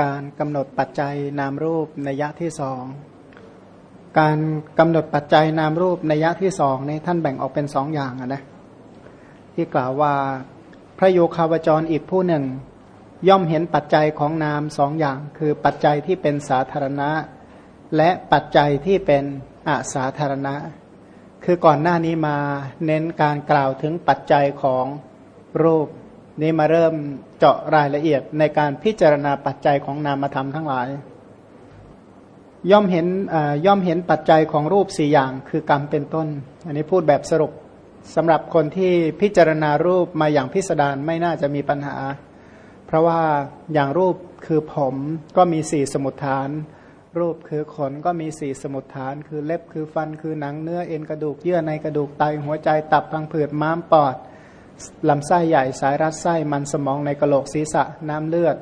การกำหนดปัจจัยนามรูปในยะที่สองการกำหนดปัจจัยนามรูปในยะที่สองในท่านแบ่งออกเป็นสองอย่างนะที่กล่าวว่าพระโยคาวจรอีกผู้หนึ่ง ย่อมเห็นปัจจัยของนามสองอย่าง คือปัจจัยที่เป็นสาธารณะ และปัจจัยที่เป็นอาสาธารณะ คือก่อนหน้านี้มาเน้นการกล่าวถึงปัจจัยของรูป นี้มาเริ่มเจาะรายละเอียดในการพิจารณาปัจจัยของนามธรรมทั้งหลาย ย่อมเห็นย่อมเห็นปัจจัยของรูปสี่อย่างคือกรรมเป็นต้น อันนี้พูดแบบสรุปสำหรับคนที่พิจารณารูปมาอย่างพิสดารไม่น่าจะมีปัญหา เพราะว่าอย่างรูปคือผมก็มีสี่สมุทฐาน รูปคือขนก็มีสี่สมุทฐาน คือเล็บคือฟันคือหนังเนื้อเอ็นกระดูกเยื่อในกระดูกไตหัวใจตับพังผืดม้ามปอด ลำไส้ใหญ่สายรัดไส้มันสมองในกระโหลกศีรษะน้ำเลือด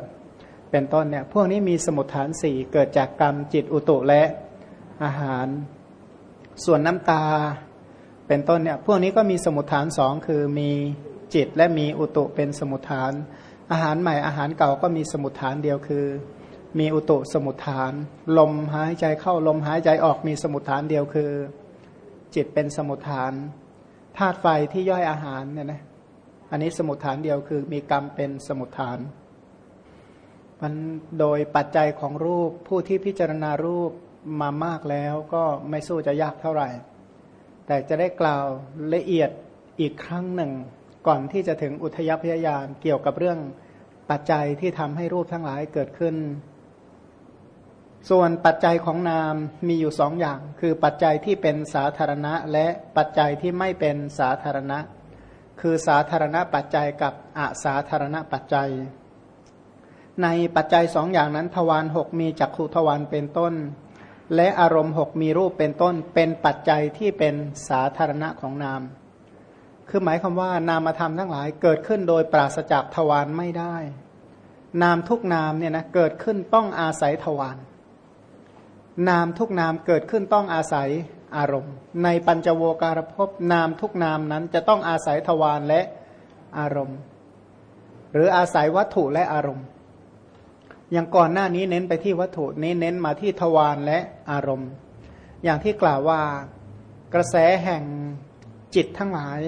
เป็นต้นเนี่ยพวกนี้มีสมุทฐานสี่เกิดจากกรรมจิตอุตุและอาหาร ส่วนน้ำตา เป็นต้นเนี่ยพวกนี้ก็มีสมุทฐานสองคือมีจิตและมีอุตุเป็นสมุทฐาน อาหารใหม่อาหารเก่าก็มีสมุทฐานเดียวคือ มีอุตุสมุทฐาน ลมหายใจเข้าลมหายใจออกมีสมุทฐานเดียวคือ จิตเป็นสมุทฐานธาตุไฟที่ย่อยอาหารเนี่ยนะ อันนี้สมุทฐานเดียวคือมีกรรมเป็นสมุทฐาน มันโดยปัจจัยของรูปผู้ที่พิจารณารูปมามากแล้วก็ไม่สู้จะยากเท่าไหร่ แต่จะได้กล่าวละเอียดอีกครั้งหนึ่ง ก่อนที่จะถึงอุทยพยายานเกี่ยวกับเรื่องปัจจัยที่ทำให้รูปทั้งหลายเกิดขึ้น ส่วนปัจจัยของนามมีอยู่สองอย่าง คือปัจจัยที่เป็นสาธารณะ และปัจจัยที่ไม่เป็นสาธารณะ คือสาธารณปัจจัยกับอาสาธารณปัจจัย ในปัจจัยสองอย่างนั้นทวารหกมีจักขุทวารเป็นต้น และอารมณ์หกมีรูปเป็นต้น เป็นปัจจัยที่เป็นสาธารณะของนาม คือหมายความว่านามธรรมทั้งหลายเกิดขึ้นโดยปราศจากทวารไม่ได้ นามทุกนามเนี่ยนะเกิดขึ้นต้องอาศัยทวารนามทุกนามเกิดขึ้นต้องอาศัย อารมณ์ ในปัญจโวการภพนามทุกนามนั้นจะต้องอาศัยทวารและอารมณ์ หรืออาศัยวัตถุและอารมณ์ อย่างก่อนหน้านี้เน้นไปที่วัตถุนี้เน้นมาที่ทวารและอารมณ์ อย่างที่กล่าวว่ากระแสแห่งจิตทั้งหลาย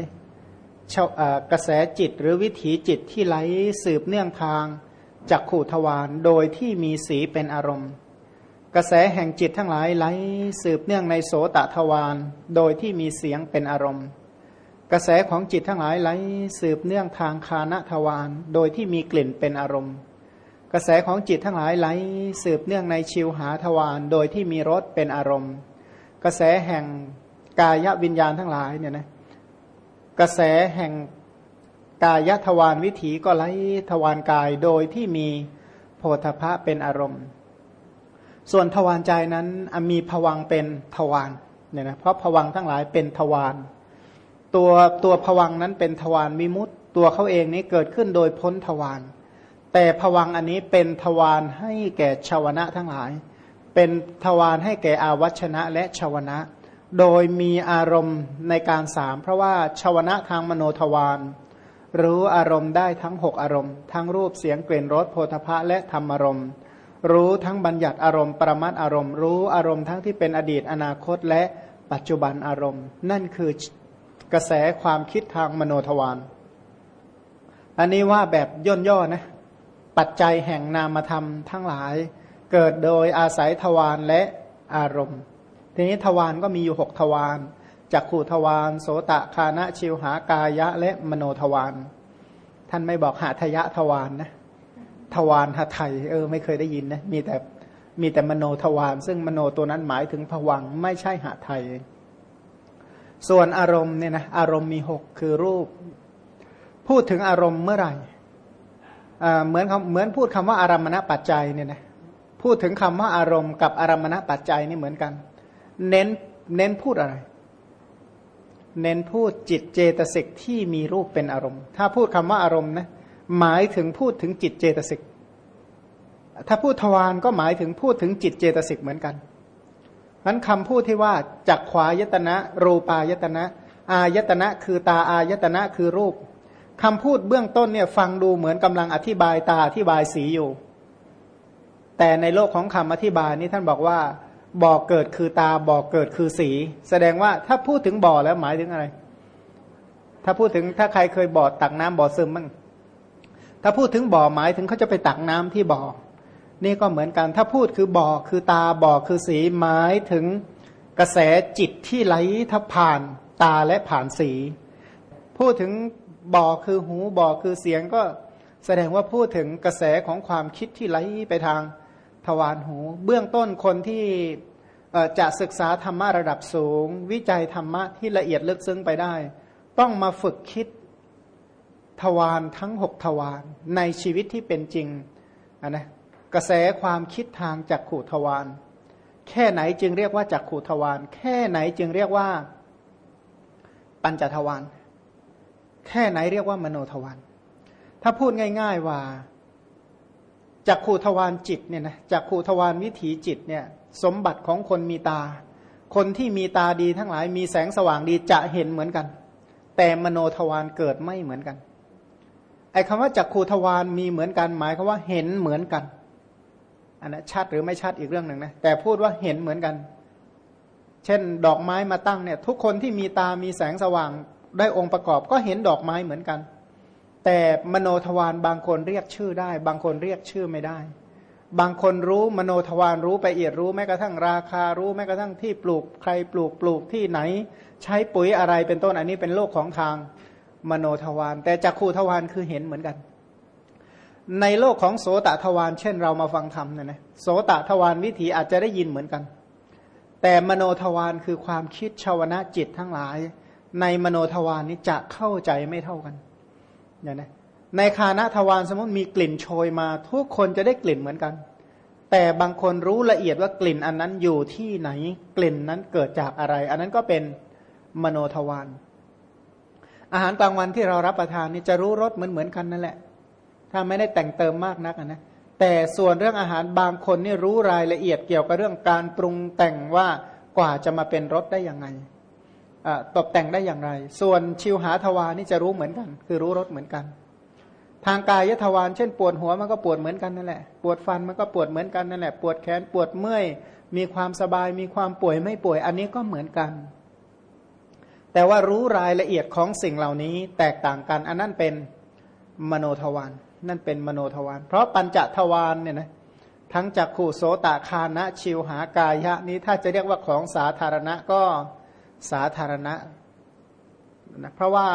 กระแสจิตหรือวิถีจิตที่ไหลสืบเนื่องทางจากขู่ทวารโดยที่มีสีเป็นอารมณ์ กระแสแห่งจิตทั้งหลายไหลสืบเนื่องในโสตทวารโดยที่มีเสียงเป็นอารมณ์ กระแสของจิตทั้งหลายไหลสืบเนื่องทางคานทวารโดยที่มีกลิ่นเป็นอารมณ์ กระแสของจิตทั้งหลายไหลสืบเนื่องในชิวหาทวารโดยที่มีรสเป็นอารมณ์ กระแสแห่งกายวิญญาณทั้งหลายเนี่ยนะกระแสแห่งกายทวารวิถีก็ไหลทวารกายโดยที่มีโพธพะเป็นอารมณ์ ส่วนทวารใจนั้นมีผวังเป็นทวารเนี่ยนะเพราะผวังทั้งหลายเป็นทวารตัวตัวผวังนั้นเป็นทวารมิมุตตัวเขาเองนี้เกิดขึ้นโดยพ้นทวารแต่ผวังอันนี้เป็นทวารให้แก่ชาวนะทั้งหลาย เป็นทวารให้แก่อาวัชนะและชาวนะ โดยมีอารมณ์ในการสามเพราะว่าชาวนะทางมโนทวารรู้อารมณ์ได้ทั้งหกอารมณ์ ทั้งรูปเสียงเกลิ่นรสโพธพะและธรรมอารมณ์ รู้ทั้งบัญญัติอารมณ์ ประมัดอารมณ์ รู้อารมณ์ทั้งที่เป็นอดีตอนาคตและปัจจุบันอารมณ์ นั่นคือกระแสความคิดทางมโนทวาร อันนี้ว่าแบบย่นย่อนะ ปัจจัยแห่งนามธรรมทั้งหลาย เกิดโดยอาศัยทวารและอารมณ์ ทีนี้ทวารก็มีอยู่หกทวารจักขูทวารโสตะคานะชิวหากายะและมโนทวารท่านไม่บอกหาทยะทวารนนะ ทวารหไทยเออ ไม่เคยได้ยินนะมีแต่มีแต่มโนทวารซึ่งมโนตัวนั้นหมายถึงผวังไม่ใช่หไทย ส่วนอารมณ์เนี่ยนะอารมณ์มีหกคือรูป พูดถึงอารมณ์เมื่อไหร่เหมือนเหมือนพูดคำว่าอารมณปัจจัยเนี่ยนะพูดถึงคำว่าอารมณ์กับอารมณปัจจัยนี่เหมือนกัน เน้นเน้นพูดอะไร เน้นพูดจิตเจตสิกที่มีรูปเป็นอารมณ์ ถ้าพูดคำว่าอารมณ์นะ หมายถึงพูดถึงจิตเจตสิก ถ้าพูดทวารก็หมายถึงพูดถึงจิตเจตสิกเหมือนกันนั้นคำพูดที่ว่าจักขวายตนะ รูปายตนะ อายตนะคือตาอายตนะคือรูปคำพูดเบื้องต้นเนี่ยฟังดูเหมือนกำลังอธิบายตาอธิบายสีอยู่ แต่ในโลกของคำอธิบายนี้ท่านบอกว่าบ่อเกิดคือตาบ่อเกิดคือสี แสดงว่าถ้าพูดถึงบ่อแล้วหมายถึงอะไร ถ้าพูดถึงถ้าใครเคยบ่อตักน้ำบ่อซึมบ้าง ถ้าพูดถึงบ่อหมายถึงเขาจะไปตักน้ำที่บ่อ นี่ก็เหมือนกัน ถ้าพูดคือบ่อคือตาบ่อคือสีหมายถึงกระแสจิตที่ไหลทับผ่านตาและผ่านสี พูดถึงบ่อคือหูบ่อคือเสียงก็แสดงว่าพูดถึงกระแสของความคิดที่ไหลไปทางทวารหู เบื้องต้นคนที่จะศึกษาธรรมะระดับสูง วิจัยธรรมะที่ละเอียดลึกซึ้งไปได้ ต้องมาฝึกคิด ทวารทั้งหกทวารในชีวิตที่เป็นจริงนะกระแสความคิดทางจักขู่ทวารแค่ไหนจึงเรียกว่าจักขู่ทวารแค่ไหนจึงเรียกว่า ปัญจทวารแค่ไหนเรียกว่ามโนทวารถ้าพูดง่าย ๆว่าจักขู่ทวารจิตเนี่ยนะจักขู่ทวารวิถีจิตเนี่ยสมบัติของคนมีตา คนที่มีตาดีทั้งหลายมีแสงสว่างดีจะเห็นเหมือนกัน แต่มโนทวารเกิดไม่เหมือนกัน ไอ้คำว่าจักขูทวารมีเหมือนกันหมายคือว่าเห็นเหมือนกัน อันนั้นชัดหรือไม่ชัดอีกเรื่องหนึ่งนะแต่พูดว่าเห็นเหมือนกัน เช่น ดอกไม้มาตั้งเนี่ย ทุกคนที่มีตามีแสงสว่างได้องค์ประกอบก็เห็นดอกไม้เหมือนกัน แต่มโนทวารบางคนเรียกชื่อได้ บางคนเรียกชื่อไม่ได้ บางคนรู้มโนทวารรู้ไปเอียดรู้แม้กระทั่งราคารู้แม้กระทั่งที่ปลูกใครปลูกปลูกที่ไหน ใช้ปุ๋ยอะไรเป็นต้นอันนี้เป็นโลกของทาง มโนทวาร แต่จักขูทวารคือเห็นเหมือนกัน ในโลกของโสตทวาร เช่นเรามาฟังธรรมเนี่ยนะโสตทวารวิถีอาจจะได้ยินเหมือนกัน แต่มโนทวารคือความคิดชาวนะจิตทั้งหลาย ในมโนทวารนี้จะเข้าใจไม่เท่ากันเนี่ยนะในคานะทวารสมมติมีกลิ่นโชยมา ทุกคนจะได้กลิ่นเหมือนกัน แต่บางคนรู้ละเอียดว่ากลิ่นอันนั้นอยู่ที่ไหนกลิ่นนั้นเกิดจากอะไร อันนั้นก็เป็นมโนทวาร อาหารกลางวันที่เรารับประทานนี่จะรู้รสเหมือนเหมือนกันนั่นแหละ ถ้าไม่ได้แต่งเติมมากนักนะแต่ส่วนเรื่องอาหารบางคนนี่รู้รายละเอียดเกี่ยวกับเรื่องการปรุงแต่งว่ากว่าจะมาเป็นรสได้ยังไงตกแต่งได้อย่างไร ส่วนชิวหาทวานี่จะรู้เหมือนกัน คือรู้รสเหมือนกัน ทางกายทวารเช่น ปวดหัวมันก็ปวดเหมือนกันนั่นแหละ ปวดฟันมันก็ปวดเหมือนกันนั่นแหละ ปวดแขนปวดเมื่อย มีความสบายมีความป่วยไม่ป่วยอันนี้ก็เหมือนกัน แต่ว่ารู้รายละเอียดของสิ่งเหล่านี้แตกต่างกัน อันนั้นเป็นมโนทวารนั่นเป็นมโนทวารเพราะปัญจทวารเนี่ยนะทั้งจักขู่โสตคานะชิวหากายะนี้ถ้าจะเรียกว่าของสาธารณะก็สาธารณะนะเพราะว่า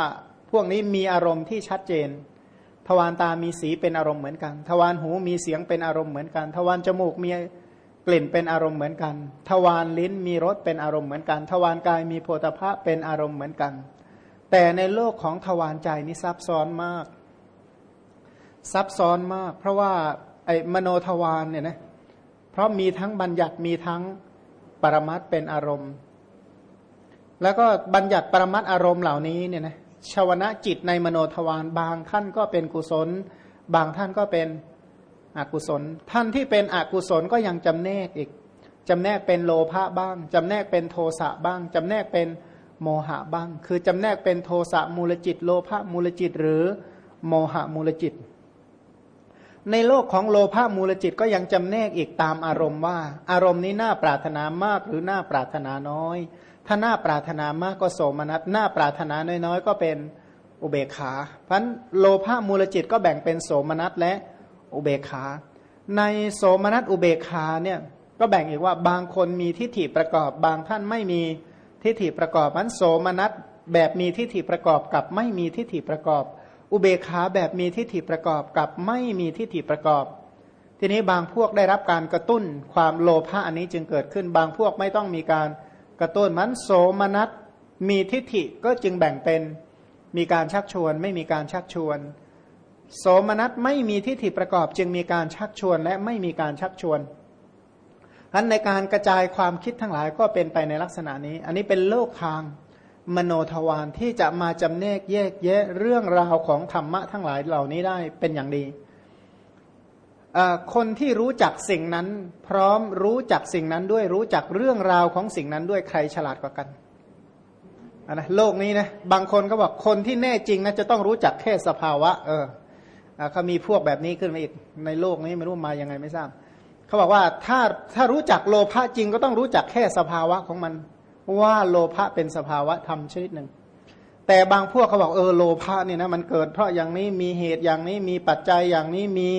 พวกนี้มีอารมณ์ที่ชัดเจน ทวารตามีสีเป็นอารมณ์เหมือนกัน ทวารหูมีเสียงเป็นอารมณ์เหมือนกัน ทวารจมูกมี ลิ่นเป็นอารมณ์เหมือนกัน ทวารลิ้นมีรสเป็นอารมณ์เหมือนกัน ทวารกายมีโพธพะเป็นอารมณ์เหมือนกัน แต่ในโลกของทวารใจนี่ซับซ้อนมาก ซับซ้อนมาก เพราะว่าไอ้มโนทวารเนี่ยนะ เพราะมีทั้งบัญญัติมีทั้งปรมัตเป็นอารมณ์ แล้วก็บัญญัติปรมัตอารมณ์เหล่านี้เนี่ยนะชาวนะจิตในมโนทวารบางท่านก็เป็นกุศล บางท่านก็เป็น อกุศล ท่านที่เป็นอกุศลก็ยังจำแนกอีกจำแนกเป็นโลภะบ้างจำแนกเป็นโทสะบ้างจำแนกเป็นโมหะบ้าง คือจำแนกเป็นโทสะมูลจิต โลภะมูลจิต หรือโมหะมูลจิต ในโลกของโลภะมูลจิตก็ยังจำแนกอีกตามอารมณ์ว่า อารมณ์นี้น่าปรารถนามากหรือน่าปรารถนาน้อย ถ้าน้าปรารถนามากก็โสมนัสน้าปรารถนาน้อยๆ ก็เป็นอุเบกขา เพันโลภะมูลจิตก็แบ่งเป็นโสมนัสและ อุเบกขา ในโสมนัสอุเบกขาเนี่ยก็แบ่งอีกว่าบางคนมีทิฏฐิประกอบ บางท่านไม่มีทิฏฐิประกอบพันโสมนัสแบบมีทิฏฐิประกอบกับไม่มีทิฏฐิประกอบ อุเบกขาแบบมีทิฏฐิประกอบกับไม่มีทิฏฐิประกอบ ทีนี้บางพวกได้รับการกระตุ้นความโลภะอันนี้จึงเกิดขึ้น บางพวกไม่ต้องมีการกระตุ้นมันโสมนัสมีทิฏฐิก็จึงแบ่งเป็นมีการชักชวน ไม่มีการชักชวน โสมนัสไม่มีทิฏฐิประกอบจึงมีการชักชวนและไม่มีการชักชวนอันในการกระจายความคิดทั้งหลายก็เป็นไปในลักษณะนี้ อันนี้เป็นโลกทางมโนทวารที่จะมาจำแนกแยกแยะเรื่องราวของธรรมะทั้งหลายเหล่านี้ได้เป็นอย่างดี คนที่รู้จักสิ่งนั้น พร้อมรู้จักสิ่งนั้นด้วยรู้จักเรื่องราวของสิ่งนั้นด้วยใครฉลาดกว่ากันนะโลกนี้นะบางคนก็บอกคนที่แน่จริงนะจะต้องรู้จักแค่สภาวะ เออ เขามีพวกแบบนี้ขึ้นมาอีกในโลกนี้ไม่รู้มายังไงไม่ทราบเขาบอกว่าถ้าถ้ารู้จักโลภะจริงก็ต้องรู้จักแค่สภาวะของมัน ว่าโลภะเป็นสภาวะธรรมชนิดหนึ่ง แต่บางพวกเขาบอกเออโลภะเนี่ยนะมันเกิดเพราะอย่างนี้มีเหตุอย่างนี้มีปัจจัยอย่างนี้มี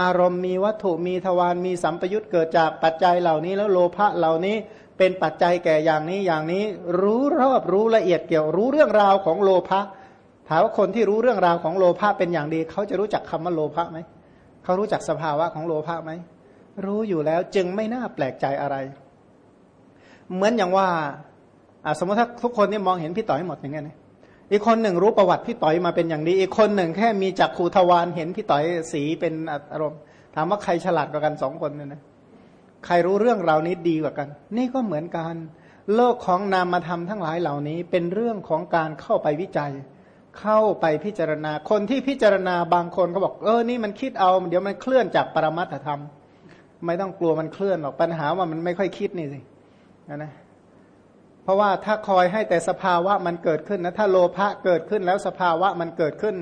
อารมณ์มีวัตถุมีทวารมีสัมปยุตเกิดจากปัจจัยเหล่านี้ แล้วโลภะเหล่านี้เป็นปัจจัยแก่อย่างนี้อย่างนี้ รู้รอบรู้ละเอียดเกี่ยวรู้เรื่องราวของโลภะ ถามว่าคนที่รู้เรื่องราวของโลภะเป็นอย่างดี เขาจะรู้จักคำว่าโลภะไหมเขารู้จักสภาวะของโลภะไหมรู้อยู่แล้วจึงไม่น่าแปลกใจอะไร เหมือนอย่างว่าสมมติถ้าทุกคนนี่มองเห็นพี่ต่อยหมดอย่างเงี้ยนะอีกคนหนึ่งรู้ประวัติพี่ต่อยมาเป็นอย่างดี อีกคนหนึ่งแค่มีจักขูทวารเห็นพี่ต่อยสีเป็นอารมณ์ ถามว่าใครฉลาดกว่ากันสองคนเนี่ยนะใครรู้เรื่องราวนี้ดีกว่ากัน นี่ก็เหมือนกัน โลกของนามธรรมทั้งหลายเหล่านี้ เป็นเรื่องของการเข้าไปวิจัย เข้าไปพิจารณา คนที่พิจารณาบางคนก็บอกเออนี่มันคิดเอา เดี๋ยวมันเคลื่อนจากปรมัตถธรรม ไม่ต้องกลัวมันเคลื่อนหรอกปัญหาว่ามันไม่ค่อยคิดนี่สินะเพราะว่าถ้าคอยให้แต่สภาวะมันเกิดขึ้นนะถ้าโลภะเกิดขึ้นแล้วสภาวะมันเกิดขึ้น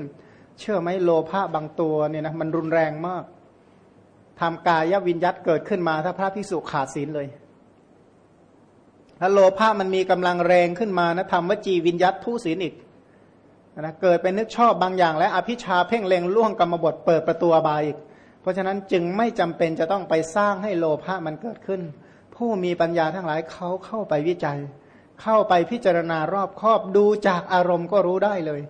เชื่อไหมโลภะบางตัวเนี่ยนะมันรุนแรงมากทำกายวิญยัตเกิดขึ้นมาถ้าพระพิสุขาดศีลเลยถ้าโลภะมันมีกำลังแรงขึ้นมานะทำวจีวิญยัตทุศีลอีก นะเกิดเป็นนึกชอบบางอย่าง และอภิชาเพ่งเล็งล่วงกรรมบทเปิดประตูบายอีก เพราะฉะนั้นจึงไม่จำเป็นจะต้องไปสร้างให้โลภะมันเกิดขึ้น ผู้มีปัญญาทั้งหลายเขาเข้าไปวิจัย เข้าไปพิจารณารอบครอบดูจากอารมณ์ก็รู้ได้เลย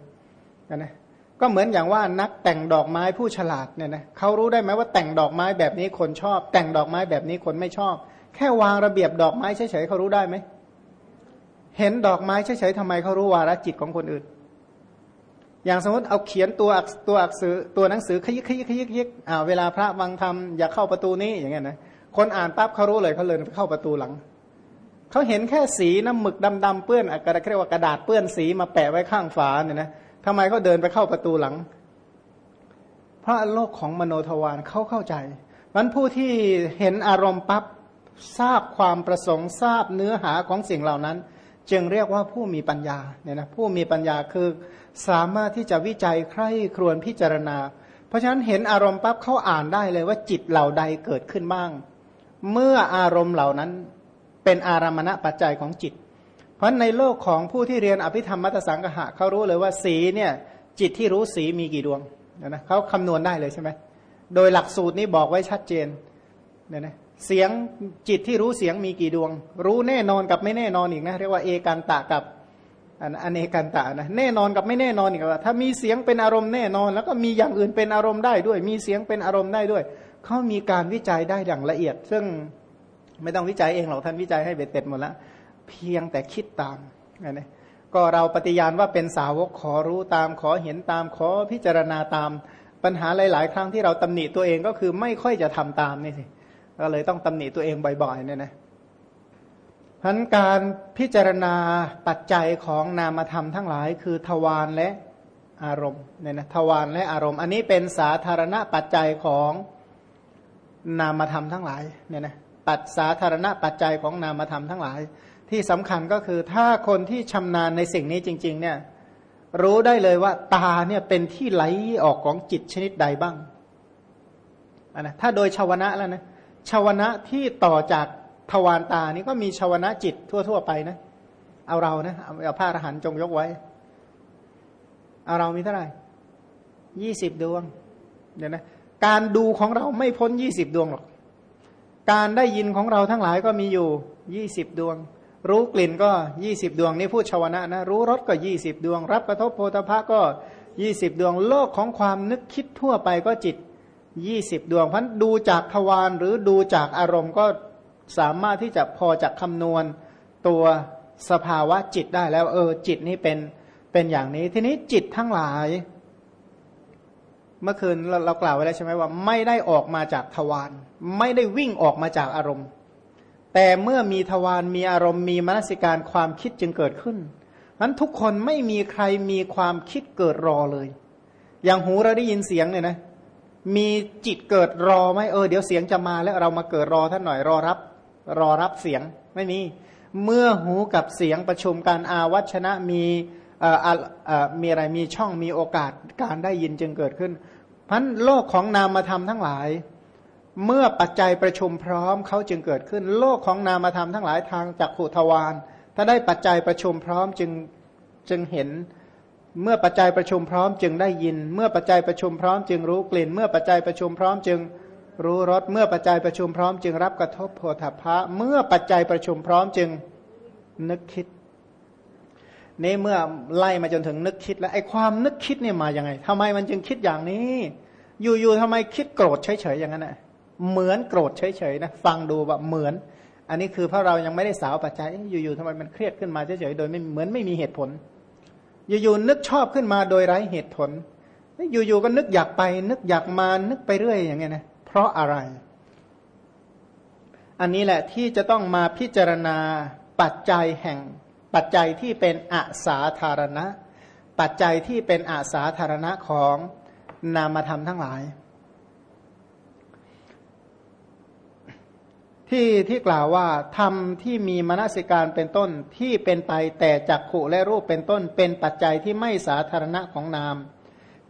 นะก็เหมือนอย่างว่านักแต่งดอกไม้ผู้ฉลาดเนี่ยนะเขารู้ได้ไหมว่าแต่งดอกไม้แบบนี้คนชอบ แต่งดอกไม้แบบนี้คนไม่ชอบ แค่วางระเบียบดอกไม้เฉยๆเขารู้ได้ไหมเห็นดอกไม้เฉยๆทำไมเขารู้วาระจิตของคนอื่น อย่างสมมติเอาเขียนตัวตัวอักษรตัวหนังสือขยิกขยิกขยิกขยิกอ่าเวลาพระวังทำอย่าเข้าประตูนี้อย่างเงี้ยนะคนอ่านปั๊บเขารู้เลยเขาเลยเข้าประตูหลังเขาเห็นแค่สีน้ำหมึกดำๆเปื้อนอะกระเรียกว่ากระดาษเปื้อนสีมาแปะไว้ข้างฝาเนี่ยนะทำไมเขาเดินไปเข้าประตูหลัง เพราะโลกของมโนทวารเขาเข้าใจมันผู้ที่เห็นอารมณ์ปั๊บทราบความประสงค์ทราบเนื้อหาของสิ่งเหล่านั้น จึงเรียกว่าผู้มีปัญญาเนี่ยนะผู้มีปัญญาคือ สามารถที่จะวิจัยใคร่ครวญพิจารณา เพราะฉะนั้นเห็นอารมณ์ปั๊บเขาอ่านได้เลยว่าจิตเหล่าใดเกิดขึ้นบ้าง เมื่ออารมณ์เหล่านั้นเป็นอารามณปัจจัยของจิต เพราะในโลกของผู้ที่เรียนอภิธรรมมัตสังกหะเขารู้เลยว่าสีเนี่ยจิตที่รู้สีมีกี่ดวงนะเขาคำนวณได้เลยใช่ไหมโดยหลักสูตรนี้บอกไว้ชัดเจนเนี่ยนะเสียงจิตที่รู้เสียงมีกี่ดวง รู้แน่นอนกับไม่แน่นอนอีกนะเรียกว่าเอกันตะกับ อันเอกันตะนะแน่นอนกับไม่แน่นอนอีกว่าถ้ามีเสียงเป็นอารมณ์แน่นอน แล้วก็มีอย่างอื่นเป็นอารมณ์ได้ด้วย มีเสียงเป็นอารมณ์ได้ด้วยเขามีการวิจัยได้อย่างละเอียด ซึ่งไม่ต้องวิจัยเองหรอกท่านวิจัยให้เบ็ดเสร็จหมดแล้วเพียงแต่คิดตามนะก็เราปฏิญาณว่าเป็นสาวกขอรู้ตามขอเห็นตามขอพิจารณาตามปัญหาหลาย ๆ ครั้งที่เราตำหนิตัวเองก็คือไม่ค่อยจะทำตามนี่สิก็เลยต้องตำหนิตัวเองบ่อยๆเนี่ยนะ พันการพิจารณาปัจจัยของนามธรรมทั้งหลายคือทวารและอารมณ์เนี่ยนะทวารและอารมณ์ อันนี้เป็นสาธารณปัจจัยของนามธรรมทั้งหลายเนี่ยนะปัจสาธารณปัจจัยของนามธรรมทั้งหลาย ที่สำคัญก็คือถ้าคนที่ชำนาญในสิ่งนี้จริง ๆ เนี่ยรู้ได้เลยว่าตาเนี่ยเป็นที่ไหลออกของจิตชนิดใดบ้างนนะถ้าโดยชาวนะแล้วนะชาวนะที่ต่อจาก ทวารตานี่ก็มีชาวนะจิตทั่ว ๆ ไปนะ เอาเรานะเอาผ้าอรหันจงยกไว้ เอาเรามีเท่าไหร่ยี่สิบดวง เดี๋ยวนะ การดูของเราไม่พ้นยี่สิบดวงหรอก การได้ยินของเราทั้งหลายก็มีอยู่ยี่สิบดวง รู้กลิ่นก็ยี่สิบดวง นี่พูดชาวนะนะ รู้รสก็ยี่สิบดวง รับกระทบโพธพะก็ยี่สิบดวง โลกของความนึกคิดทั่วไปก็จิตยี่สิบดวง เพราะดูจากทวารหรือดูจากอารมณ์ก็ สามารถที่จะพอจะคำนวณตัวสภาวะจิตได้แล้ว เออ จิตนี่เป็นเป็นอย่างนี้ ทีนี้จิตทั้งหลาย เมื่อคืนเราเรากล่าวไว้แล้วใช่ไหมว่า ไม่ได้ออกมาจากทวารไม่ได้วิ่งออกมาจากอารมณ์ แต่เมื่อมีทวารมีอารมณ์มีมนสิการความคิดจึงเกิดขึ้นนั้นทุกคนไม่มีใครมีความคิดเกิดรอเลย อย่างหูเราได้ยินเสียงเนี่ยนะ มีจิตเกิดรอไหมเออเดี๋ยวเสียงจะมาแล้วเรามาเกิดรอท่านหน่อยรอรับ รอรับเสียงไม่มี เมื่อหูกับเสียงประชุมการอาวัชนะมีมีอะไรมีช่องมีโอกาสการได้ยินจึงเกิดขึ้นพันโลกของนามธรรมทั้งหลาย เมื่อปัจจัยประชุมพร้อมเขาจึงเกิดขึ้น โลกของนามธรรมทั้งหลายทางจักขุทวารถ้าได้ปัจจัยประชุมพร้อมจึงจึงเห็น เมื่อปัจจัยประชุมพร้อมจึงได้ยิน เมื่อปัจจัยประชุมพร้อมจึงรู้กลิ่น เมื่อปัจจัยประชุมพร้อมจึง รู้รสเมื่อปัจจัยประชุมพร้อมจึงรับกระทบโพธพะ เมื่อปัจจัยประชุมพร้อมจึงนึกคิด นี่เมื่อไล่มาจนถึงนึกคิด แล้วไอ้ความนึกคิดเนี่ยมาอย่างไงทำไมมันจึงคิดอย่างนี้ อยู่ๆทำไมคิดโกรธเฉยๆอย่างนั้นนะเหมือนโกรธเฉยๆนะฟังดูแบบเหมือน อันนี้คือเพราะเรายังไม่ได้สาวปัจจัยอยู่ๆทำไมมันเครียดขึ้นมาเฉยๆโดยไม่เหมือนไม่มีเหตุผล อยู่ๆนึกชอบขึ้นมาโดยไร้เหตุผลอยู่ๆก็นึกอยากไป นึกอยากมานึกไปเรื่อยอย่างเงี้ยนะ ราะอะไร อันนี้แหละที่จะต้องมาพิจารณาปัจจัยแห่ง ปัจจัยที่เป็นอาสาธารณะ ปัจจัยที่เป็นอาสาธารณะของนามธรรมทั้งหลาย ที่ที่กล่าวว่าธรรมที่มีมนสิการเป็นต้นที่เป็นไปแต่จักขุและรูปเป็นต้น เป็นปัจจัยที่ไม่สาธารณะของนาม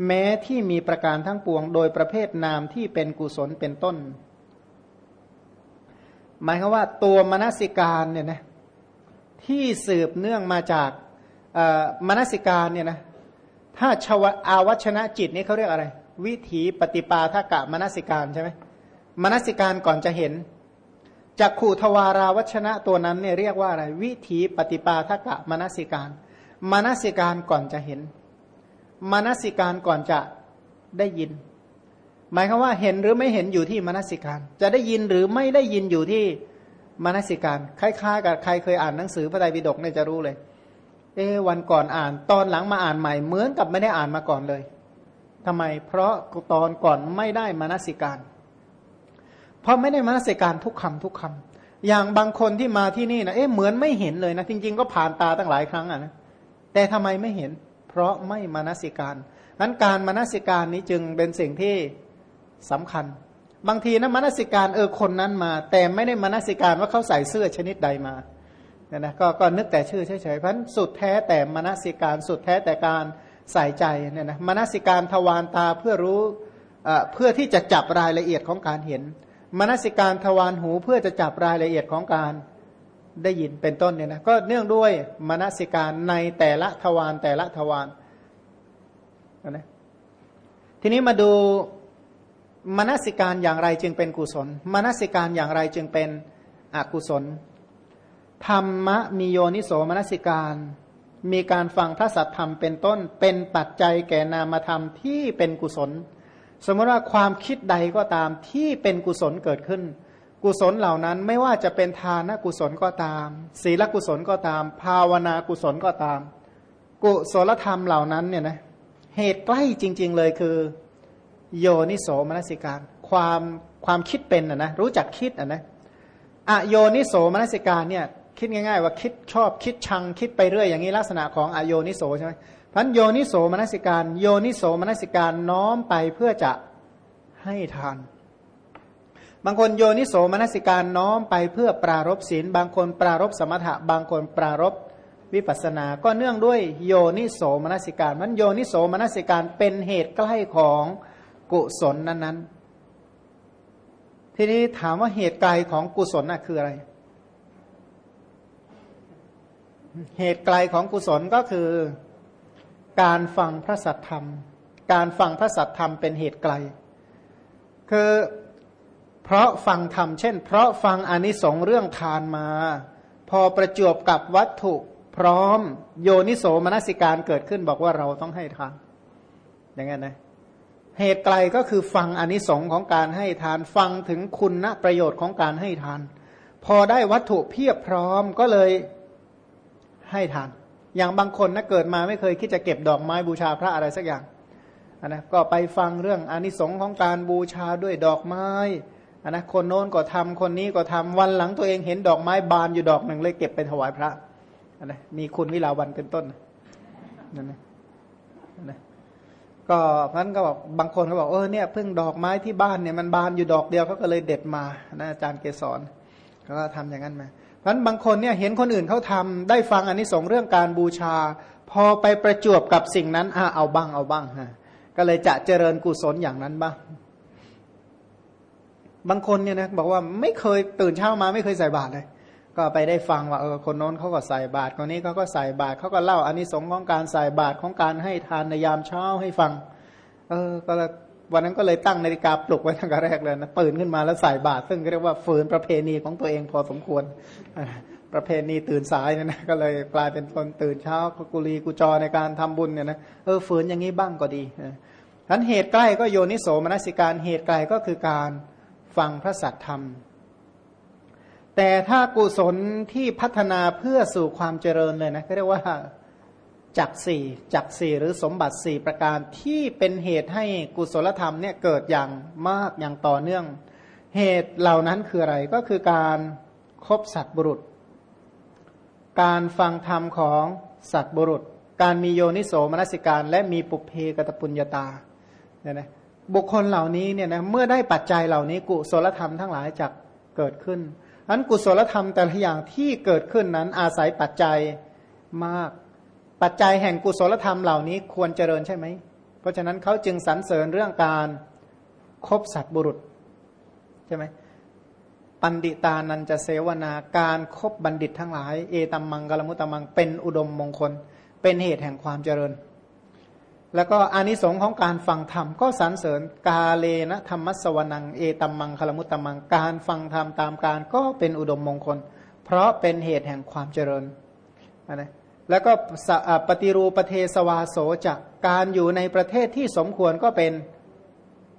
แม้ที่มีประการทั้งปวง โดยประเภทนามที่เป็นกุศลเป็นต้น หมายคือว่าตัวมนสิการเนี่ยนะที่สืบเนื่องมาจากมนสิการเนี่ยนะถ้าชวอาวัชนะจิตนี่เขาเรียกอะไร วิถีปฏิปาทกะมนสิการใช่ไหมมนสิการก่อนจะเห็นจากขู่ทวาราวัชนะตัวนั้นเนี่ยเรียกว่าอะไร วิถีปฏิปาทกะมนสิการมนสิการก่อนจะเห็น มนสิการก่อนจะได้ยิน หมายคือว่าเห็นหรือไม่เห็นอยู่ที่มนสิการ จะได้ยินหรือไม่ได้ยินอยู่ที่มนสิการคล้ายๆกับใครเคยอ่านหนังสือพระไตรปิฎกเนี่ยจะรู้เลย เอวันก่อนอ่าน ตอนหลังมาอ่านใหม่เหมือนกับไม่ได้อ่านมาก่อนเลยทำไม เพราะตอนก่อนไม่ได้มนสิการ เพราะไม่ได้มนสิการทุกคำทุกคำอย่างบางคนที่มาที่นี่นะเอ๊ะเหมือนไม่เห็นเลยนะจริง ๆ ก็ผ่านตาตั้งหลายครั้งอะนะแต่ทำไมไม่เห็น เพราะไม่มานสิการนั้นการมานสิการนี้จึงเป็นสิ่งที่สำคัญ บางทีนะมานสิการเออคนนั้นมา แต่ไม่ได้มานสิการว่าเขาใส่เสื้อชนิดใดมาเนี่ยนะก็ก็นึกแต่ชื่อเฉยๆเพราะสุดแท้แต่มานสิการสุดแท้แต่การใส่ใจเนี่ยนะมานสิการทวารตาเพื่อรู้เพื่อที่จะจับรายละเอียดของการเห็นมนสิการทวารหูเพื่อจะจับรายละเอียดของการ ได้ยินเป็นต้นเนี่ยนะก็เนื่องด้วยมนสิการในแต่ละทวารแต่ละทวารนะทีนี้มาดูมนสิการอย่างไรจึงเป็นกุศลมนสิการอย่างไรจึงเป็นอกุศล ธรรมะมีโยนิโสมนสิการ มีการฟังพระสัทธรรมเป็นต้นเป็นปัจจัยแก่นามธรรมที่เป็นกุศล สมมติว่าความคิดใดก็ตามที่เป็นกุศลเกิดขึ้น กุศลเหล่านั้นไม่ว่าจะเป็นทานกุศลก็ตาม ศีลกุศลก็ตาม ภาวนากุศลก็ตาม กุศลธรรมเหล่านั้นเนี่ยนะเหตุใกล้จริง ๆเลยคือ โยนิโสมนสิการ ความความคิดเป็นอะนะรู้จักคิดอะนะอโยนิโสมนสิการเนี่ยคิดง่าย ๆ ว่าคิดชอบคิดชังคิดไปเรื่อยอย่างนี้ลักษณะของอโยนิโสใช่ไหมพันโยนิโสมนสิการ โยนิโสมนสิการน้อมไปเพื่อจะให้ทาน บางคนโยนิโสมนสิการน้อมไปเพื่อปรารบศีล บางคนปรารบสมถะ บางคนปรารบวิปัสนา ก็เนื่องด้วยโยนิโสมนสิการ มันโยนิโสมนสิการเป็นเหตุใกล้ของกุศลนั้นๆ ทีนี้ถามว่าเหตุไกลของกุศลน่ะคืออะไร เหตุไกลของกุศลก็คือ การฟังพระสัทธรรม การฟังพระสัทธรรมเป็นเหตุไกล คือ เพราะฟังธรรมเช่น เพราะฟังอนิสงส์เรื่องทานมา พอประจวบกับวัตถุพร้อมโยนิโสมนสิการเกิดขึ้นบอกว่าเราต้องให้ทานอย่างนั้นนะเหตุไกลก็คือฟังอนิสงค์ของการให้ทานฟังถึงคุณประโยชน์ของการให้ทาน พอได้วัตถุเพียบพร้อมก็เลยให้ทาน อย่างบางคนนะเกิดมาไม่เคยคิดจะเก็บดอกไม้บูชาพระอะไรสักอย่างนนะก็ไปฟังเรื่องอนิสงค์ของการบูชาด้วยดอกไม้ นนะคนโน้นก็ทำคนนี้ก็ทำวันหลังตัวเองเห็นดอกไม้บานอยู่ดอกหนึ่งเลยเก็บไปถวายพระนนะมีคุณวิลาวันเป็นต้นนั่นนะนะก็พันก็บอกบางคนก็บอกเออเนี่ยเพิ่งดอกไม้ที่บ้านเนี่ยมันบานอยู่ดอกเดียวเขาก็เลยเด็ดมานะอาจารย์เกสรเขาก็ทำอย่างนั้นมาพันบางคนเนี่ยเห็นคนอื่นเขาทำได้ฟังอันนี้สงเรื่องการบูชา พอไปประจวบกับสิ่งนั้นอ่าเอาบ้างเอาบ้างฮะก็เลยจะเจริญกุศลอย่างนั้นบ้าง บางคนเนี่ยนะบอกว่าไม่เคยตื่นเช้ามาไม่เคยใส่บาตรเลย ก็ไปได้ฟังว่าเออคนโน้นเขาก็ใส่บาตรคนนี้เขาก็ใส่บาตรเขาก็เล่าอันนี้สงของการใส่บาตรของการให้ทานในยามเช้าให้ฟัง เออก็วันนั้นก็เลยตั้งนาฬิกาปลุกไว้ตั้งแต่แรกเลยนะตื่นขึ้นมาแล้วใส่บาตรซึ่งเรียกว่าฝืนประเพณีของตัวเองพอสมควรประเพณีตื่นสายเนี่ยนะก็เลยกลายเป็นคนตื่นเช้ากุลีกุจอในการทำบุญเนี่ยนะเออฝืนอย่างนี้บ้างก็ดีทั้นเหตุใกล้ก็โยนิโสมนสิการเหตุไกลก็คือการ ฟังพระสัทธรรม แต่ถ้ากุศลที่พัฒนาเพื่อสู่ความเจริญเลยนะก็เรียกว่าจักสี่จักสี่หรือสมบัติสี่ประการที่เป็นเหตุให้กุศลธรรมเนี่ยเกิดอย่างมากอย่างต่อเนื่อง เหตุเหล่านั้นคืออะไรก็คือการครบสัตบุรุษ การฟังธรรมของสัตบุรุษ การมีโยนิโสมนสิการ และมีปุเพกตปุญญาตาเนี่ยนะ บุคคลเหล่านี้เนี่ยนะเมื่อได้ปัจจัยเหล่านี้กุศลธรรมทั้งหลายจะเกิดขึ้นอันกุศลธรรมแต่ละอย่างที่เกิดขึ้นนั้นอาศัยปัจจัยมาก ปัจจัยแห่งกุศลธรรมเหล่านี้ควรเจริญใช่ไหม เพราะฉะนั้นเขาจึงสรรเสริญเรื่องการคบสัตบุรุษใช่ไหมปันดิตานันจะเสวนาการครบบัณฑิตทั้งหลาย เอตัมมังกลมุตตมังเป็นอุดมมงคล เป็นเหตุแห่งความเจริญ แล้วก็อานิสงส์ของการฟังธรรมก็สรรเสริญกาเลนะธรรมสวนังเอตัมมังคลมุตตมังการฟังธรรมตามการก็เป็นอุดมมงคล เพราะเป็นเหตุแห่งความเจริญนะแล้วก็ปฏิรูปเทสวาโสจากการอยู่ในประเทศที่สมควรก็เป็น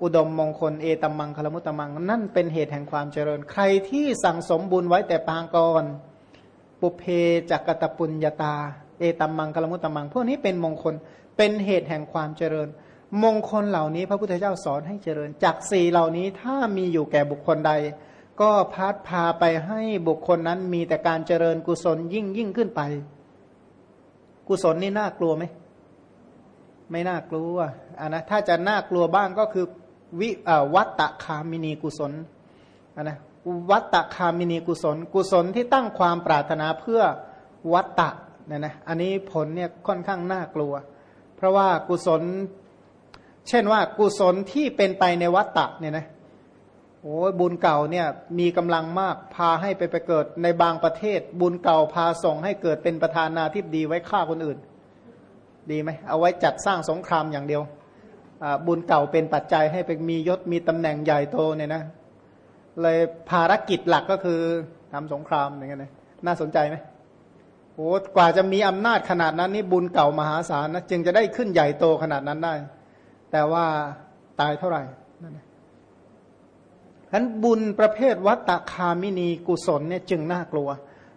อุดมมงคลเอตัมมังคลมุตตมัง นั่นเป็นเหตุแห่งความเจริญ ใครที่สั่งสมบุญไว้แต่ปางก่อนปุเพจักตปุญญาตา เอตัมมังคลมุตตมัง พวกนี้เป็นมงคล เป็นเหตุแห่งความเจริญ มงคลเหล่านี้พระพุทธเจ้าสอนให้เจริญจากสี่เหล่านี้ถ้ามีอยู่แก่บุคคลใด ก็พัดพาไปให้บุคคลนั้นมีแต่การเจริญกุศลยิ่งยิ่งขึ้นไป กุศลนี่น่ากลัวไหมไม่น่ากลัวอ่านะถ้าจะน่ากลัวบ้างก็คือวิวัตตะคามินีกุศลอ่านะวัตตะคามินีกุศล กุศลที่ตั้งความปรารถนาเพื่อวัตตะเนี่ยนะอันนี้ผลเนี่ยค่อนข้างน่ากลัว เพราะว่ากุศล เช่นว่ากุศลที่เป็นไปในวัตตะเนี่ยนะโอ้บุญเก่าเนี่ยมีกำลังมากพาให้ไปไปเกิดในบางประเทศ บุญเก่าพาส่งให้เกิดเป็นประธานาธิบดีไว้ฆ่าคนอื่น ดีไหมเอาไว้จัดสร้างสงครามอย่างเดียวบุญเก่าเป็นปัจจัยให้ไปมียศมีตำแหน่งใหญ่โตเนี่ยนะเลยภารกิจหลักก็คือทำสงครามอย่างเงี้ยน่าสนใจไหม โอ้กว่าจะมีอำนาจขนาดนั้นนี่บุญเก่ามหาศาลนะจึงจะได้ขึ้นใหญ่โตขนาดนั้นได้ แต่ว่าตายเท่าไหร่นั่นเองฉะนั้นบุญประเภทวัตตคามินีกุศลเนี่ยจึงน่ากลัว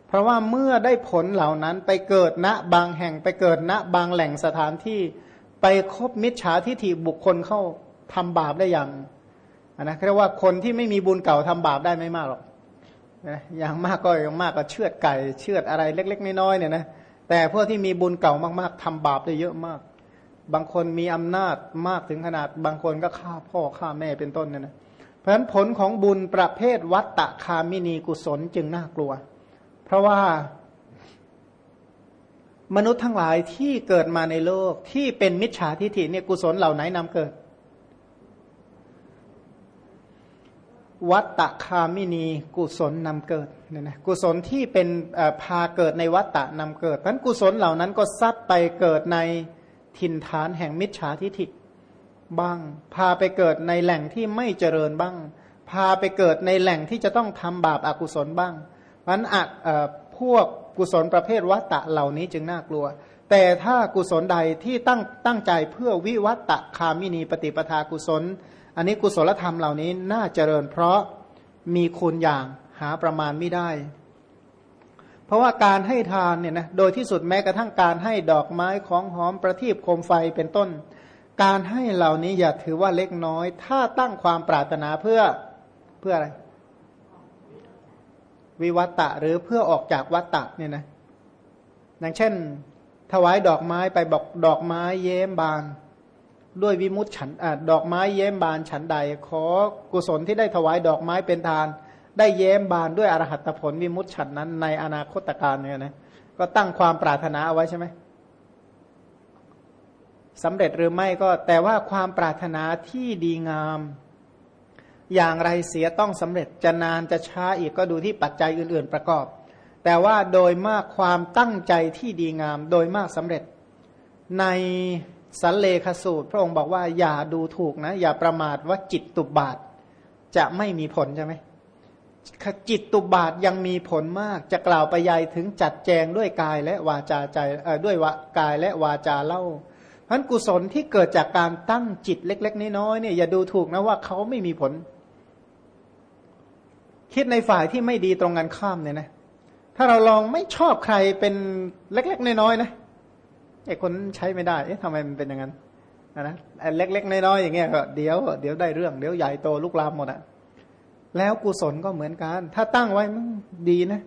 เพราะว่าเมื่อได้ผลเหล่านั้นไปเกิดณบางแห่งไปเกิดณบางแหล่งสถานที่ไปคบมิจฉาทิฏฐิบุคคลเข้าทำบาปได้อย่างนะเรียกว่าคนที่ไม่มีบุญเก่าทำบาปได้ไม่มากหรอก อย่างมากก็อย่างมากก็เชือดไก่ เชือดอะไรเล็ก ๆ น้อยๆเนี่ยนะแต่พวกที่มีบุญเก่ามากๆทำบาปได้เยอะมาก บางคนมีอำนาจมากถึงขนาด บางคนก็ฆ่าพ่อฆ่าแม่เป็นต้นเนี่ยนะเพราะฉะนั้นผลของบุญประเภทวัตตะคามินีกุศลจึงน่ากลัว เพราะว่ามนุษย์ทั้งหลายที่เกิดมาในโลกที่เป็นมิจฉาทิฏฐิเนี่ยกุศลเหล่าไหนนำเกิด วัตตะคามินีกุศลนำเกิดเนี่ยนะกุศลที่เป็นพาเกิดในวัตตะนำเกิดเพราะกุศลเหล่านั้นก็ซัดไปเกิดในถิ่นฐานแห่งมิจฉาทิฐิบ้าง พาไปเกิดในแหล่งที่ไม่เจริญบ้าง พาไปเกิดในแหล่งที่จะต้องทำบาปอากุศลบ้างเพราะนั้นพวกกุศลประเภทวัตตะเหล่านี้จึงน่ากลัว แต่ถ้ากุศลใดที่ตั้งตั้งใจเพื่อวิวัตตะคามินีปฏิปทากุศล อันนี้กุศลธรรมเหล่านี้น่าเจริญเพราะมีคุณอย่างหาประมาณไม่ได้ เพราะว่าการให้ทานเนี่ยนะโดยที่สุดแม้กระทั่งการให้ดอกไม้ของหอมประทีปโคมไฟเป็นต้น การให้เหล่านี้อย่าถือว่าเล็กน้อย ถ้าตั้งความปรารถนาเพื่อเพื่ออะไร วิวัตตะหรือเพื่อออกจากวัตตะเนี่ยนะอย่างเช่น ถวายดอกไม้ไปบอกดอกไม้เย้มบาน ด้วยวิมุตฉันอดอกไม้เย้มบานฉันใด ขอกุศลที่ได้ถวายดอกไม้เป็นทาน ได้เย้มบานด้วยอรหัตผลวิมุตฉันนั้นในอนาคตการเนี่ยนะก็ตั้งความปรารถนาเอาไว้ใช่ไหมสำเร็จหรือไม่ก็แต่ว่าความปรารถนาที่ดีงาม อย่างไรเสียต้องสำเร็จจะนานจะช้าอีกก็ดูที่ปัจจัยอื่น ๆประกอบ แต่ว่าโดยมากความตั้งใจที่ดีงาม โดยมากสำเร็จใน สันเลขสูตร พระองค์บอกว่าอย่าดูถูกนะ อย่าประมาทว่าจิตตุบาทจะไม่มีผลใช่ไหมจิตตุบาทยังมีผลมาก จะกล่าวไปยายถึงจัดแจงด้วยกายและวาจาใจด้วยวากายและวาจาเล่าพันกุศลที่เกิดจากการตั้งจิตเล็ก ๆ น้อยๆเนี่ยอย่าดูถูกนะว่าเขาไม่มีผล คิดในฝ่ายที่ไม่ดีตรงกันข้ามเนี่ยนะ ถ้าเราลองไม่ชอบใครเป็นเล็ก ๆ น้อยๆนะ ไอ้คนใช้ไม่ได้ เอ๊ะทำไมมันเป็นอย่างนั้นนะไอ้เล็ก ๆ น้อยๆอย่างเงี้ยก็เดี๋ยวเดี๋ยวได้เรื่อง เดี๋ยวใหญ่โตลุกลามหมดอะแล้วกุศลก็เหมือนกัน ถ้าตั้งไว้มันดีนะ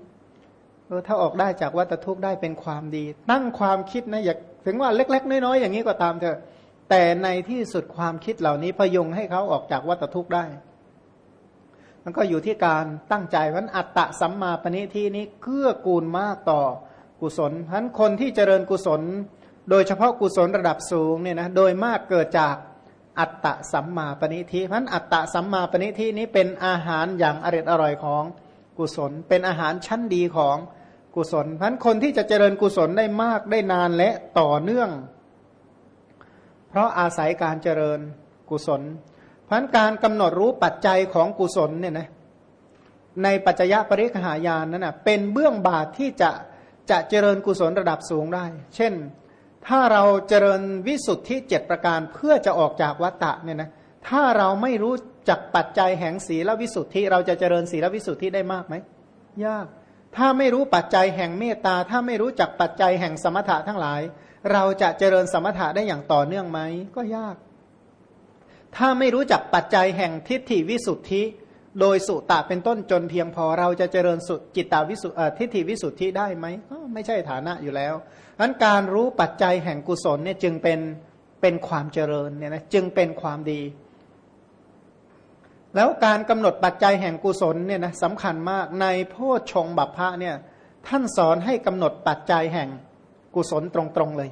เออถ้าออกได้จากวัตทุกข์ได้เป็นความดี ตั้งความคิดนะอย่าถึงว่าเล็ก ๆ น้อยๆอย่างนี้ก็ตามเถอะ แต่ในที่สุดความคิดเหล่านี้พยงให้เขาออกจากวัตทุกข์ได้ มันก็อยู่ที่การตั้งใจวันอัตตะสัมมาปณิที่นี้เกื้อกูลมากต่อกุศลพันคนที่เจริญกุศล โดยเฉพาะกุศลระดับสูงเนี่ยนะโดยมากเกิดจากอัตตะสัมมาปณิทิเพราะอัตตะสัมมาปณิทินี้เป็นอาหารอย่างอร่อยอร่อยของกุศล เป็นอาหารชั้นดีของกุศลเพราะคนที่จะเจริญกุศลได้มากได้นานและต่อเนื่อง เพราะอาศัยการเจริญกุศลเพราะการกำหนดรู้ปัจจัยของกุศลเนี่ยนะในปัจจยปริคหายานนั้นนะเป็นเบื้องบาทที่จะจะเจริญกุศลระดับสูงได้ เช่น ถ้าเราเจริญวิสุทธิเจ็ดประการเพื่อจะออกจากวัตตะเนี่ยนะถ้าเราไม่รู้จักปัจจัยแห่งศีลวิสุทธิ เราจะเจริญศีลวิสุทธิได้มากไหมยาก ถ้าไม่รู้ปัจจัยแห่งเมตตา ถ้าไม่รู้จักปัจจัยแห่งสมถะทั้งหลาย เราจะเจริญสมถะได้อย่างต่อเนื่องไหมก็ยาก ถ้าไม่รู้จักปัจจัยแห่งทิฏฐิวิสุทธิ โดยสุตะเป็นต้นจนเพียงพอเราจะเจริญสุจิตตาวิสุทิฏฐิวิสุทธิได้ไหมก็ไม่ใช่ฐานะอยู่แล้วั้นการรู้ปัจจัยแห่งกุศลเนี่ยจึงเป็นเป็นความเจริญเนี่ยนะจึงเป็นความดี แล้วการกำหนดปัจจัยแห่งกุศลเนี่ยนะสำคัญมากในโพชฌงบัพพะเนี่ยท่านสอนให้กำหนดปัจจัยแห่งกุศลตรงๆเลย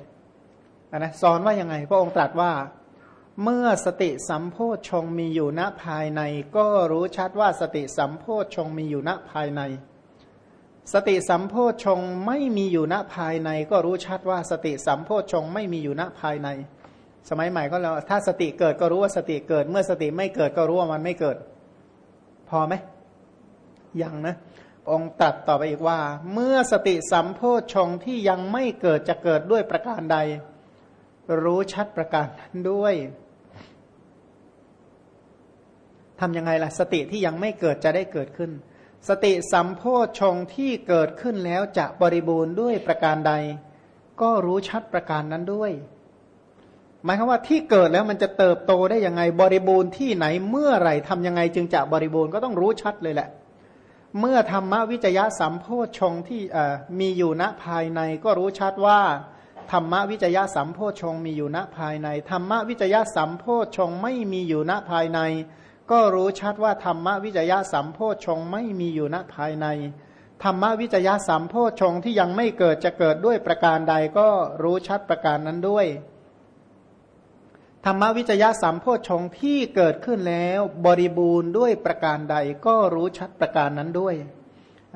นะสอนว่ายังไง พระองค์ตรัสว่าเมื่อสติสัมโพชฌงมีอยู่ณภายใน ก็รู้ชัดว่าสติสัมโพชฌงมีอยู่ณภายใน สติสัมโพชงไม่มีอยู่ณภายใน ก็รู้ชัดว่าสติสัมโพชงไม่มีอยู่ณภายใน สมัยใหม่ก็แล้วถ้าสติเกิดก็รู้ว่าสติเกิด เมื่อสติไม่เกิดก็รู้ว่ามันไม่เกิด พอไหมยังนะ องค์ตรัสต่อไปอีกว่า เมื่อสติสัมโพชงที่ยังไม่เกิดจะเกิดด้วยประการใด รู้ชัดประการนั้นด้วยทำยังไงล่ะ สติที่ยังไม่เกิดจะได้เกิดขึ้น สติสัมโพชงที่เกิดขึ้นแล้วจะบริบูรณ์ด้วยประการใด ก็รู้ชัดประการนั้นด้วย หมายความว่าที่เกิดแล้วมันจะเติบโตได้ยังไงบริบูรณ์ที่ไหนเมื่อไหร่ทำยังไงจึงจะบริบูรณ์ก็ต้องรู้ชัดเลยแหละ เมื่อธรรมวิจยะสัมโพชงที่มีอยู่ณภายในก็รู้ชัดว่าธรรมวิจยะสัมโพชงมีอยู่ณภายในธรรมวิจยะสัมโพชงไม่มีอยู่ณภายใน ก็รู้ชัดว่าธรรมวิจยะสัมโพชงไม่มีอยู่ณภายใน ธรรมวิจยะสัมโพชงที่ยังไม่เกิดจะเกิดด้วยประการใดก็รู้ชัดประการนั้นด้วย ธรรมวิจยะสัมโพชงที่เกิดขึ้นแล้วบริบูรณ์ด้วยประการใดก็รู้ชัดประการนั้นด้วย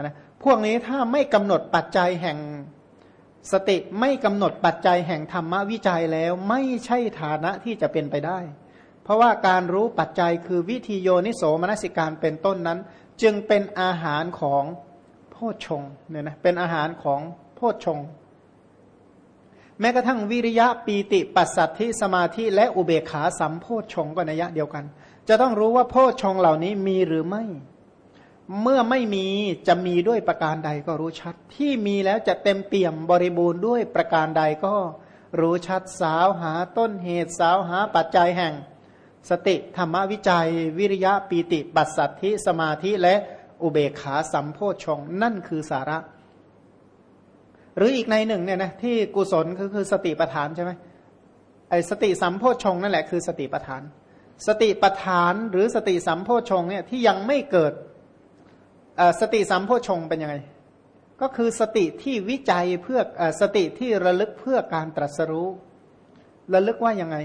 นะพวกนี้ถ้าไม่กำหนดปัจจัยแห่งสติไม่กำหนดปัจจัยแห่งธรรมวิจัยแล้วไม่ใช่ฐานะที่จะเป็นไปได้ เพราะว่าการรู้ปัจจัยคือวิธีโยนิโสมนสิการเป็นต้นนั้น จึงเป็นอาหารของโพชงเนี่ยนะเป็นอาหารของโพชงแม้กระทั่งวิริยะปีติปัสสัทธิสมาธิและอุเบกขาสัมโพชงก็นัยะเดียวกัน จะต้องรู้ว่าโพชงเหล่านี้มีหรือไม่ เมื่อไม่มีจะมีด้วยประการใดก็รู้ชัด ที่มีแล้วจะเต็มเปี่ยมบริบูรณ์ด้วยประการใดก็รู้ชัดสาวหาต้นเหตุสาวหาปัจจัยแห่ง สติธรรมวิจัย วิริยะปีติปัสสัทธิสมาธิและอุเบกขาสัมโพชงนั่นคือสาระ หรืออีกในหนึ่งเนี่ยนะที่กุศลก็คือสติปัฏฐานใช่ไหมไอสติสัมโพชงนั่นแหละคือสติปัฏฐาน สติปัฏฐานหรือสติสัมโพชงเนี่ยที่ยังไม่เกิดสติสัมโพชงเป็นยังไง ก็คือสติที่วิจัยเพื่อสติที่ระลึกเพื่อการตรัสรู้ ระลึกว่ายังไง